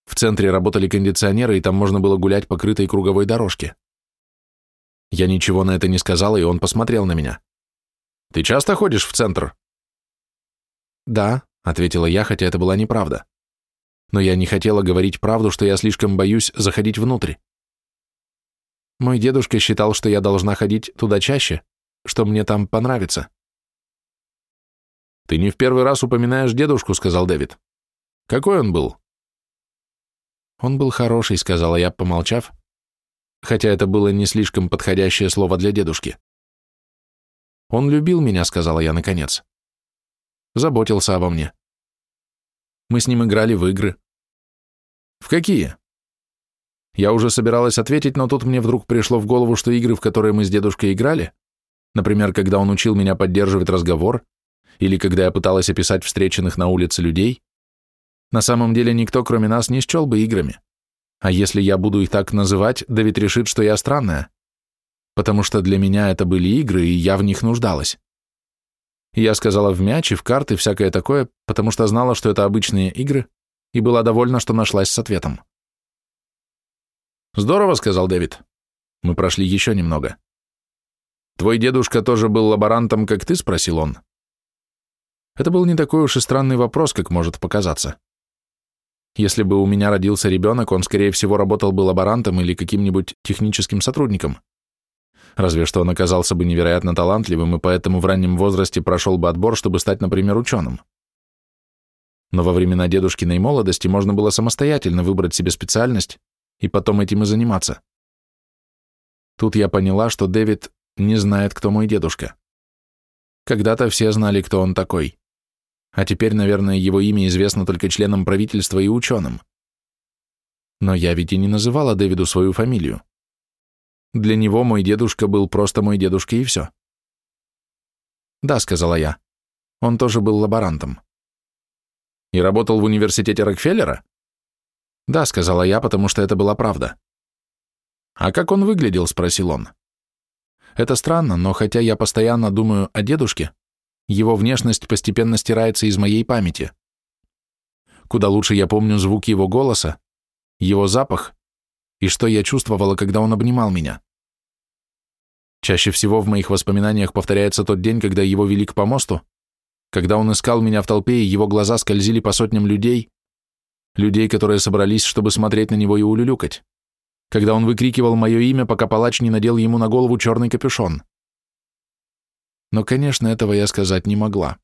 В центре работали кондиционеры, и там можно было гулять по крытой круговой дорожке. Я ничего на это не сказала, и он посмотрел на меня. «Ты часто ходишь в центр?» «Да», — ответила я, хотя это была неправда. Но я не хотела говорить правду, что я слишком боюсь заходить внутрь. Мой дедушка считал, что я должна ходить туда чаще, что мне там понравится. «Ты не в первый раз упоминаешь дедушку», — сказал Дэвид. «Какой он был?» «Он был хороший», — сказала я, помолчав, хотя это было не слишком подходящее слово для дедушки. «Он любил меня», — сказала я наконец. Заботился обо мне. Мы с ним играли в игры. «В какие?» Я уже собиралась ответить, но тут мне вдруг пришло в голову, что игры, в которые мы с дедушкой играли, например, когда он учил меня поддерживать разговор, или когда я пыталась описать встреченных на улице людей, на самом деле никто, кроме нас, не счел бы играми. А если я буду их так называть, Давид решит, что я странная. Потому что для меня это были игры, и я в них нуждалась. Я сказала в мяч и в карты, всякое такое, потому что знала, что это обычные игры, и была довольна, что нашлась с ответом. «Здорово», — сказал Дэвид. Мы прошли еще немного. «Твой дедушка тоже был лаборантом, как ты?» — спросил он. Это был не такой уж и странный вопрос, как может показаться. Если бы у меня родился ребенок, он, скорее всего, работал бы лаборантом или каким-нибудь техническим сотрудником. Разве что он оказался бы невероятно талантливым и поэтому в раннем возрасте прошел бы отбор, чтобы стать, например, ученым. Но во времена дедушкиной молодости можно было самостоятельно выбрать себе специальность и потом этим и заниматься. Тут я поняла, что Дэвид не знает, кто мой дедушка. Когда-то все знали, кто он такой а теперь, наверное, его имя известно только членам правительства и ученым. Но я ведь и не называла Дэвиду свою фамилию. Для него мой дедушка был просто мой дедушка и все. «Да», — сказала я, — «он тоже был лаборантом». «И работал в университете Рокфеллера?» «Да», — сказала я, потому что это была правда. «А как он выглядел?» — спросил он. «Это странно, но хотя я постоянно думаю о дедушке, его внешность постепенно стирается из моей памяти. Куда лучше я помню звук его голоса, его запах и что я чувствовала, когда он обнимал меня. Чаще всего в моих воспоминаниях повторяется тот день, когда его вели к помосту, когда он искал меня в толпе, и его глаза скользили по сотням людей, людей, которые собрались, чтобы смотреть на него и улюлюкать, когда он выкрикивал мое имя, пока палач не надел ему на голову черный капюшон но, конечно, этого я сказать не могла.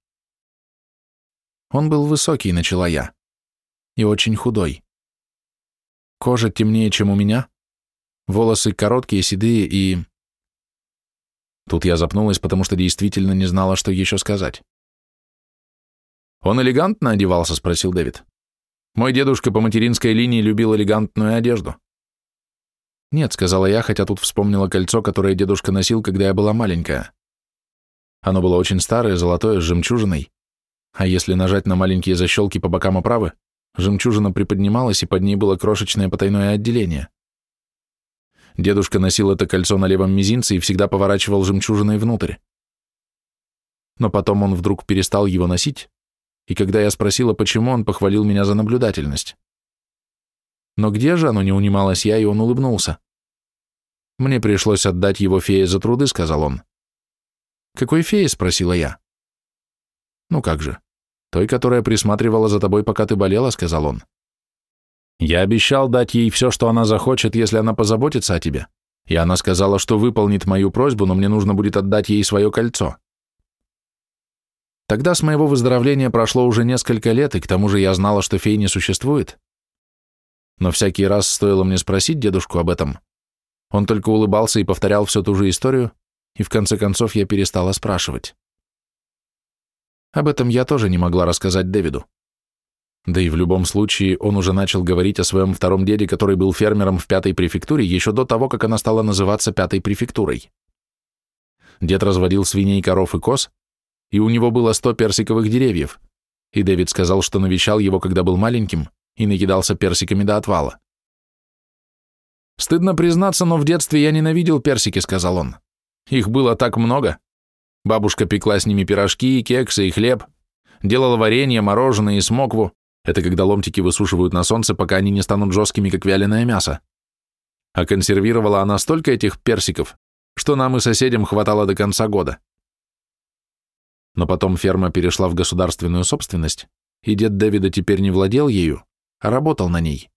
Он был высокий, начала я, и очень худой. Кожа темнее, чем у меня, волосы короткие, седые и... Тут я запнулась, потому что действительно не знала, что еще сказать. «Он элегантно одевался?» — спросил Дэвид. «Мой дедушка по материнской линии любил элегантную одежду». «Нет», — сказала я, хотя тут вспомнила кольцо, которое дедушка носил, когда я была маленькая. Оно было очень старое, золотое, с жемчужиной. А если нажать на маленькие защелки по бокам оправы, жемчужина приподнималась, и под ней было крошечное потайное отделение. Дедушка носил это кольцо на левом мизинце и всегда поворачивал жемчужиной внутрь. Но потом он вдруг перестал его носить, и когда я спросила, почему, он похвалил меня за наблюдательность. Но где же оно, не унималась я, и он улыбнулся. «Мне пришлось отдать его фее за труды», — сказал он. «Какой фее?» — спросила я. «Ну как же, той, которая присматривала за тобой, пока ты болела», — сказал он. «Я обещал дать ей все, что она захочет, если она позаботится о тебе, и она сказала, что выполнит мою просьбу, но мне нужно будет отдать ей свое кольцо». Тогда с моего выздоровления прошло уже несколько лет, и к тому же я знала, что фей не существует. Но всякий раз стоило мне спросить дедушку об этом. Он только улыбался и повторял всю ту же историю, и в конце концов я перестала спрашивать. Об этом я тоже не могла рассказать Дэвиду. Да и в любом случае он уже начал говорить о своем втором деде, который был фермером в пятой префектуре, еще до того, как она стала называться пятой префектурой. Дед разводил свиней, коров и коз, и у него было сто персиковых деревьев, и Дэвид сказал, что навещал его, когда был маленьким, и накидался персиками до отвала. «Стыдно признаться, но в детстве я ненавидел персики», — сказал он. «Их было так много. Бабушка пекла с ними пирожки, кексы и хлеб, делала варенье, мороженое и смокву. Это когда ломтики высушивают на солнце, пока они не станут жесткими, как вяленое мясо. А консервировала она столько этих персиков, что нам и соседям хватало до конца года. Но потом ферма перешла в государственную собственность, и дед Дэвида теперь не владел ею, а работал на ней.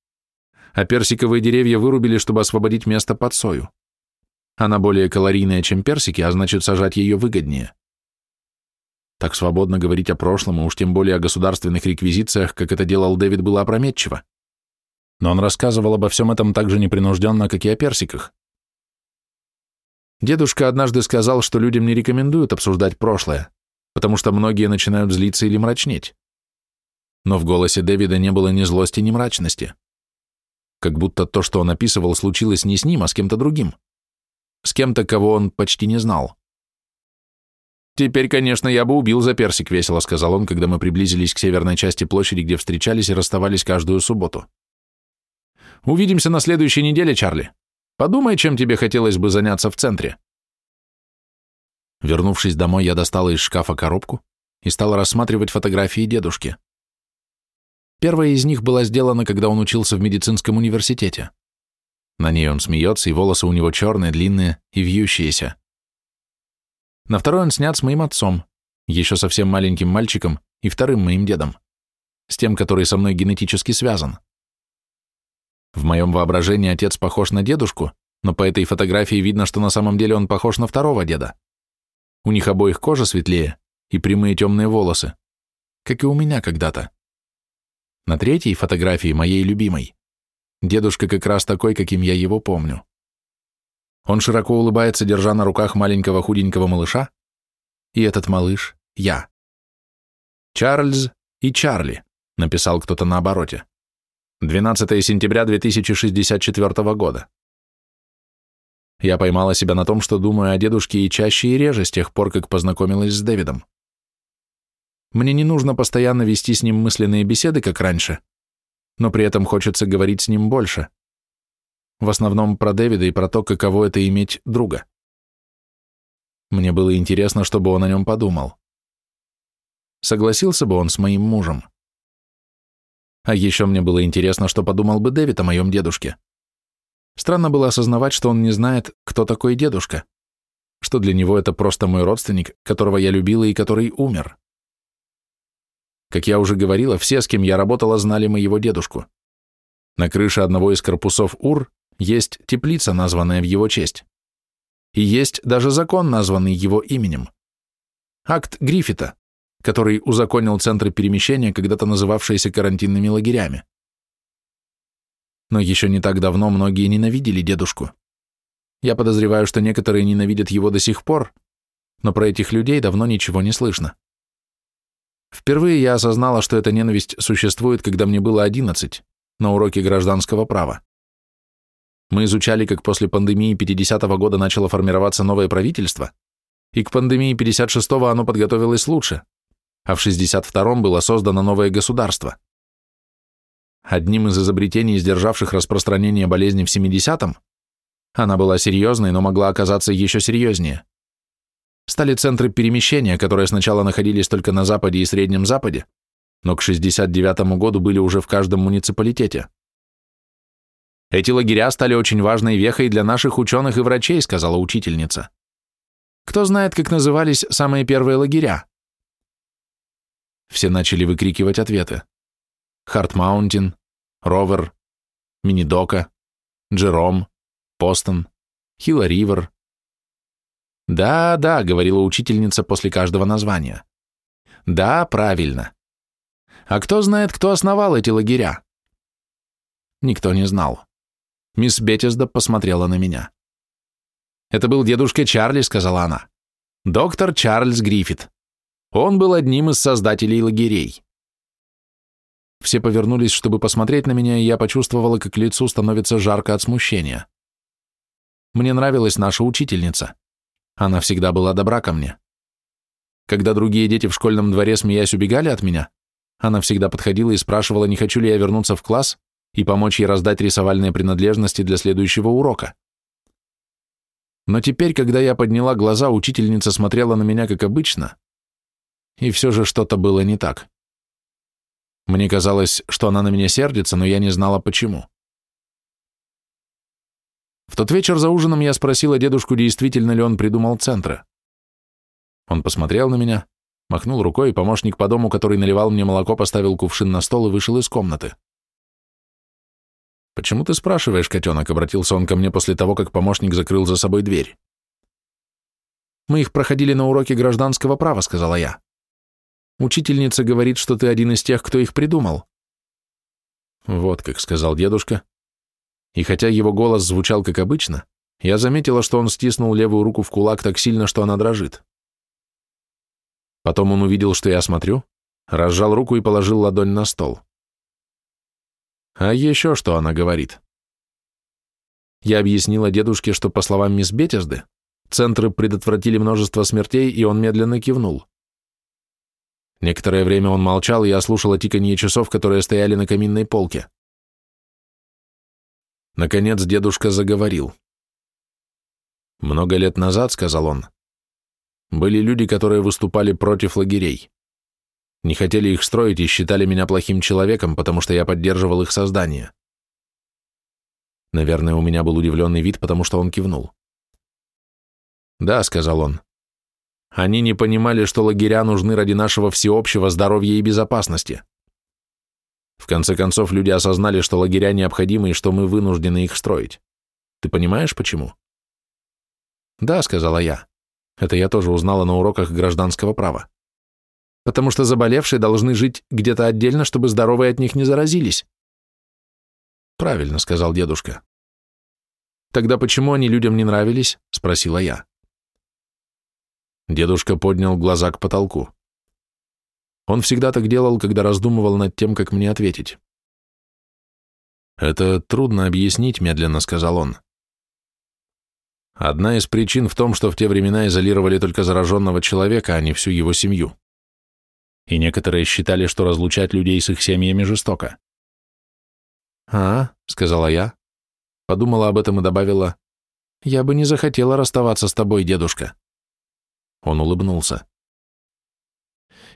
А персиковые деревья вырубили, чтобы освободить место под сою. Она более калорийная, чем персики, а значит, сажать ее выгоднее. Так свободно говорить о прошлом, и уж тем более о государственных реквизициях, как это делал Дэвид, было опрометчиво. Но он рассказывал обо всем этом так же непринужденно, как и о персиках. Дедушка однажды сказал, что людям не рекомендуют обсуждать прошлое, потому что многие начинают злиться или мрачнеть. Но в голосе Дэвида не было ни злости, ни мрачности. Как будто то, что он описывал, случилось не с ним, а с кем-то другим. С кем-то, кого он почти не знал. «Теперь, конечно, я бы убил за персик», — весело сказал он, когда мы приблизились к северной части площади, где встречались и расставались каждую субботу. «Увидимся на следующей неделе, Чарли. Подумай, чем тебе хотелось бы заняться в центре». Вернувшись домой, я достала из шкафа коробку и стала рассматривать фотографии дедушки. Первая из них была сделана, когда он учился в медицинском университете. На ней он смеется, и волосы у него черные, длинные и вьющиеся. На второй он снят с моим отцом, еще совсем маленьким мальчиком и вторым моим дедом, с тем, который со мной генетически связан. В моем воображении отец похож на дедушку, но по этой фотографии видно, что на самом деле он похож на второго деда. У них обоих кожа светлее и прямые темные волосы, как и у меня когда-то. На третьей фотографии, моей любимой, дедушка как раз такой, каким я его помню. Он широко улыбается, держа на руках маленького худенького малыша, и этот малыш — я. «Чарльз и Чарли», — написал кто-то на обороте. 12 сентября 2064 года. Я поймала себя на том, что думаю о дедушке и чаще и реже с тех пор, как познакомилась с Дэвидом. Мне не нужно постоянно вести с ним мысленные беседы, как раньше, но при этом хочется говорить с ним больше. В основном про Дэвида и про то, каково это иметь друга. Мне было интересно, чтобы он о нем подумал. Согласился бы он с моим мужем. А еще мне было интересно, что подумал бы Дэвид о моем дедушке. Странно было осознавать, что он не знает, кто такой дедушка, что для него это просто мой родственник, которого я любила и который умер. Как я уже говорила, все, с кем я работала, знали моего дедушку. На крыше одного из корпусов УР есть теплица, названная в его честь. И есть даже закон, названный его именем. Акт Гриффита, который узаконил центры перемещения, когда-то называвшиеся карантинными лагерями. но еще не так давно многие ненавидели дедушку. Я подозреваю, что некоторые ненавидят его до сих пор, но про этих людей давно ничего не слышно. Впервые я осознала, что эта ненависть существует, когда мне было 11, на уроке гражданского права. Мы изучали, как после пандемии 50-го года начало формироваться новое правительство, и к пандемии 56-го оно подготовилось лучше, а в 62-м было создано новое государство. Одним из изобретений, сдержавших распространение болезни в 70-м, она была серьезной, но могла оказаться еще серьезнее. Стали центры перемещения, которые сначала находились только на Западе и Среднем Западе, но к 69 году были уже в каждом муниципалитете. Эти лагеря стали очень важной вехой для наших ученых и врачей, сказала учительница. Кто знает, как назывались самые первые лагеря? Все начали выкрикивать ответы. Харт-Маунтин, Ровер, Минидока, Джером, Постон, Хила-Ривер. «Да, да», — говорила учительница после каждого названия. «Да, правильно. А кто знает, кто основал эти лагеря?» Никто не знал. Мисс Беттисда посмотрела на меня. «Это был дедушка Чарли», — сказала она. «Доктор Чарльз Гриффит. Он был одним из создателей лагерей». Все повернулись, чтобы посмотреть на меня, и я почувствовала, как лицу становится жарко от смущения. Мне нравилась наша учительница. Она всегда была добра ко мне. Когда другие дети в школьном дворе, смеясь, убегали от меня, она всегда подходила и спрашивала, не хочу ли я вернуться в класс и помочь ей раздать рисовальные принадлежности для следующего урока. Но теперь, когда я подняла глаза, учительница смотрела на меня как обычно, и все же что-то было не так. Мне казалось, что она на меня сердится, но я не знала, почему. В тот вечер за ужином я спросила дедушку, действительно ли он придумал центры. Он посмотрел на меня, махнул рукой, и помощник по дому, который наливал мне молоко, поставил кувшин на стол и вышел из комнаты. «Почему ты спрашиваешь, котенок?» — обратился он ко мне после того, как помощник закрыл за собой дверь. «Мы их проходили на уроке гражданского права», — сказала я. «Учительница говорит, что ты один из тех, кто их придумал». «Вот как», — сказал дедушка. И хотя его голос звучал как обычно, я заметила, что он стиснул левую руку в кулак так сильно, что она дрожит. Потом он увидел, что я смотрю, разжал руку и положил ладонь на стол. А еще что она говорит? Я объяснила дедушке, что, по словам мисс Бетезды, центры предотвратили множество смертей, и он медленно кивнул. Некоторое время он молчал, и я слушала тиканье часов, которые стояли на каминной полке. Наконец дедушка заговорил. «Много лет назад, — сказал он, — были люди, которые выступали против лагерей не хотели их строить и считали меня плохим человеком, потому что я поддерживал их создание. Наверное, у меня был удивленный вид, потому что он кивнул. «Да», — сказал он, — «они не понимали, что лагеря нужны ради нашего всеобщего здоровья и безопасности. В конце концов, люди осознали, что лагеря необходимы и что мы вынуждены их строить. Ты понимаешь, почему?» «Да», — сказала я. Это я тоже узнала на уроках гражданского права потому что заболевшие должны жить где-то отдельно, чтобы здоровые от них не заразились. Правильно, сказал дедушка. Тогда почему они людям не нравились? Спросила я. Дедушка поднял глаза к потолку. Он всегда так делал, когда раздумывал над тем, как мне ответить. «Это трудно объяснить», — медленно сказал он. Одна из причин в том, что в те времена изолировали только зараженного человека, а не всю его семью и некоторые считали, что разлучать людей с их семьями жестоко. «А», — сказала я, подумала об этом и добавила, «Я бы не захотела расставаться с тобой, дедушка». Он улыбнулся.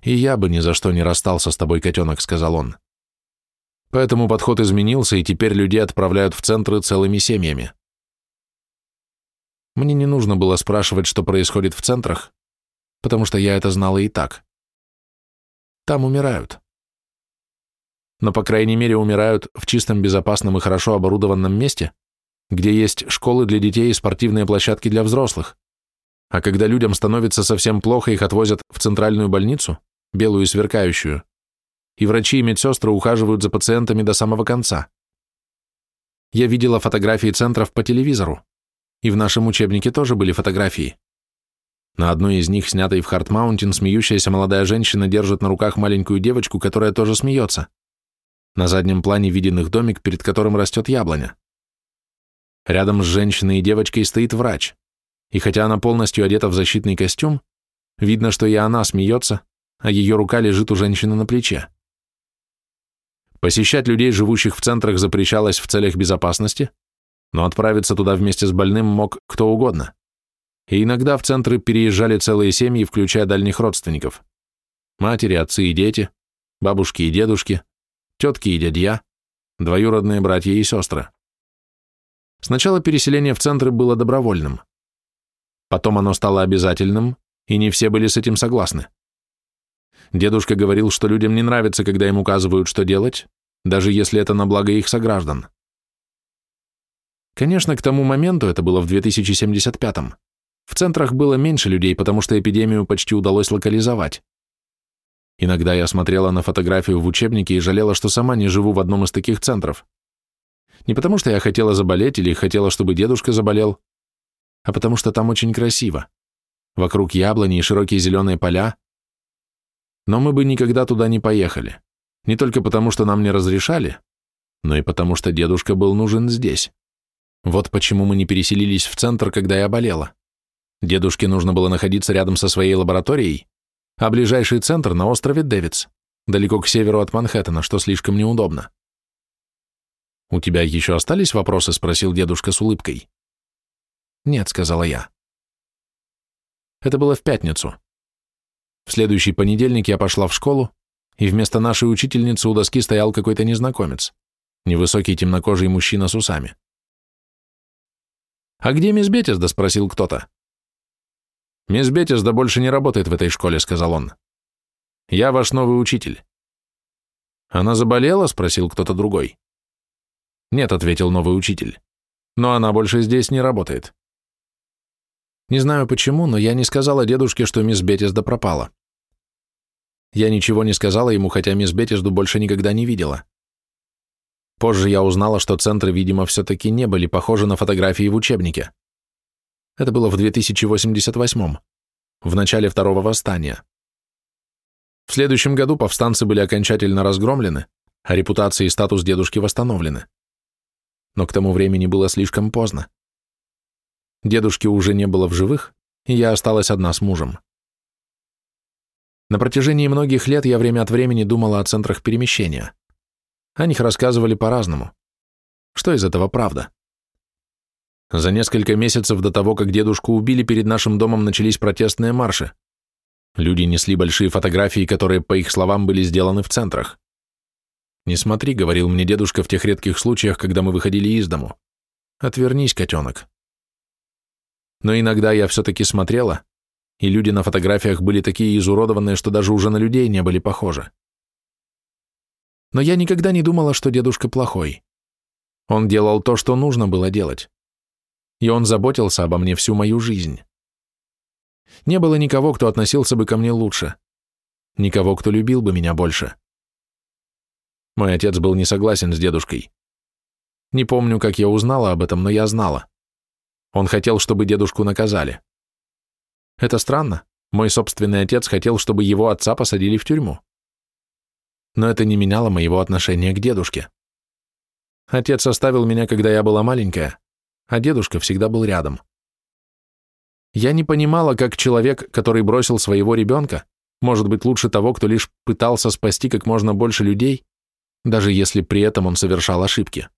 «И я бы ни за что не расстался с тобой, котенок», — сказал он. Поэтому подход изменился, и теперь людей отправляют в центры целыми семьями. Мне не нужно было спрашивать, что происходит в центрах, потому что я это знала и так. Там умирают. Но, по крайней мере, умирают в чистом, безопасном и хорошо оборудованном месте, где есть школы для детей и спортивные площадки для взрослых. А когда людям становится совсем плохо, их отвозят в центральную больницу, белую сверкающую, и врачи и медсестры ухаживают за пациентами до самого конца. Я видела фотографии центров по телевизору, и в нашем учебнике тоже были фотографии. На одной из них, снятой в Харт-Маунтин, смеющаяся молодая женщина держит на руках маленькую девочку, которая тоже смеется. На заднем плане виден их домик, перед которым растет яблоня. Рядом с женщиной и девочкой стоит врач, и хотя она полностью одета в защитный костюм, видно, что и она смеется, а ее рука лежит у женщины на плече. Посещать людей, живущих в центрах, запрещалось в целях безопасности, но отправиться туда вместе с больным мог кто угодно. И иногда в центры переезжали целые семьи, включая дальних родственников. Матери, отцы и дети, бабушки и дедушки, тетки и дядья, двоюродные братья и сестры. Сначала переселение в центры было добровольным. Потом оно стало обязательным, и не все были с этим согласны. Дедушка говорил, что людям не нравится, когда им указывают, что делать, даже если это на благо их сограждан. Конечно, к тому моменту, это было в 2075-м, в центрах было меньше людей, потому что эпидемию почти удалось локализовать. Иногда я смотрела на фотографию в учебнике и жалела, что сама не живу в одном из таких центров. Не потому что я хотела заболеть или хотела, чтобы дедушка заболел, а потому что там очень красиво. Вокруг яблони и широкие зеленые поля. Но мы бы никогда туда не поехали. Не только потому, что нам не разрешали, но и потому, что дедушка был нужен здесь. Вот почему мы не переселились в центр, когда я болела. Дедушке нужно было находиться рядом со своей лабораторией, а ближайший центр на острове Дэвидс, далеко к северу от Манхэттена, что слишком неудобно. «У тебя еще остались вопросы?» — спросил дедушка с улыбкой. «Нет», — сказала я. Это было в пятницу. В следующий понедельник я пошла в школу, и вместо нашей учительницы у доски стоял какой-то незнакомец, невысокий темнокожий мужчина с усами. «А где мисс Бетисда?» — спросил кто-то. «Мисс Бетисда больше не работает в этой школе», — сказал он. «Я ваш новый учитель». «Она заболела?» — спросил кто-то другой. «Нет», — ответил новый учитель. «Но она больше здесь не работает». Не знаю почему, но я не сказала дедушке, что мисс Бетисда пропала. Я ничего не сказала ему, хотя мисс Бетисду больше никогда не видела. Позже я узнала, что центры, видимо, все-таки не были похожи на фотографии в учебнике. Это было в 2088 в начале второго восстания. В следующем году повстанцы были окончательно разгромлены, а репутация и статус дедушки восстановлены. Но к тому времени было слишком поздно. Дедушки уже не было в живых, и я осталась одна с мужем. На протяжении многих лет я время от времени думала о центрах перемещения. О них рассказывали по-разному. Что из этого правда? За несколько месяцев до того, как дедушку убили, перед нашим домом начались протестные марши. Люди несли большие фотографии, которые, по их словам, были сделаны в центрах. «Не смотри», — говорил мне дедушка в тех редких случаях, когда мы выходили из дому. «Отвернись, котенок». Но иногда я все-таки смотрела, и люди на фотографиях были такие изуродованные, что даже уже на людей не были похожи. Но я никогда не думала, что дедушка плохой. Он делал то, что нужно было делать и он заботился обо мне всю мою жизнь. Не было никого, кто относился бы ко мне лучше, никого, кто любил бы меня больше. Мой отец был не согласен с дедушкой. Не помню, как я узнала об этом, но я знала. Он хотел, чтобы дедушку наказали. Это странно. Мой собственный отец хотел, чтобы его отца посадили в тюрьму. Но это не меняло моего отношения к дедушке. Отец оставил меня, когда я была маленькая, а дедушка всегда был рядом. Я не понимала, как человек, который бросил своего ребенка, может быть лучше того, кто лишь пытался спасти как можно больше людей, даже если при этом он совершал ошибки.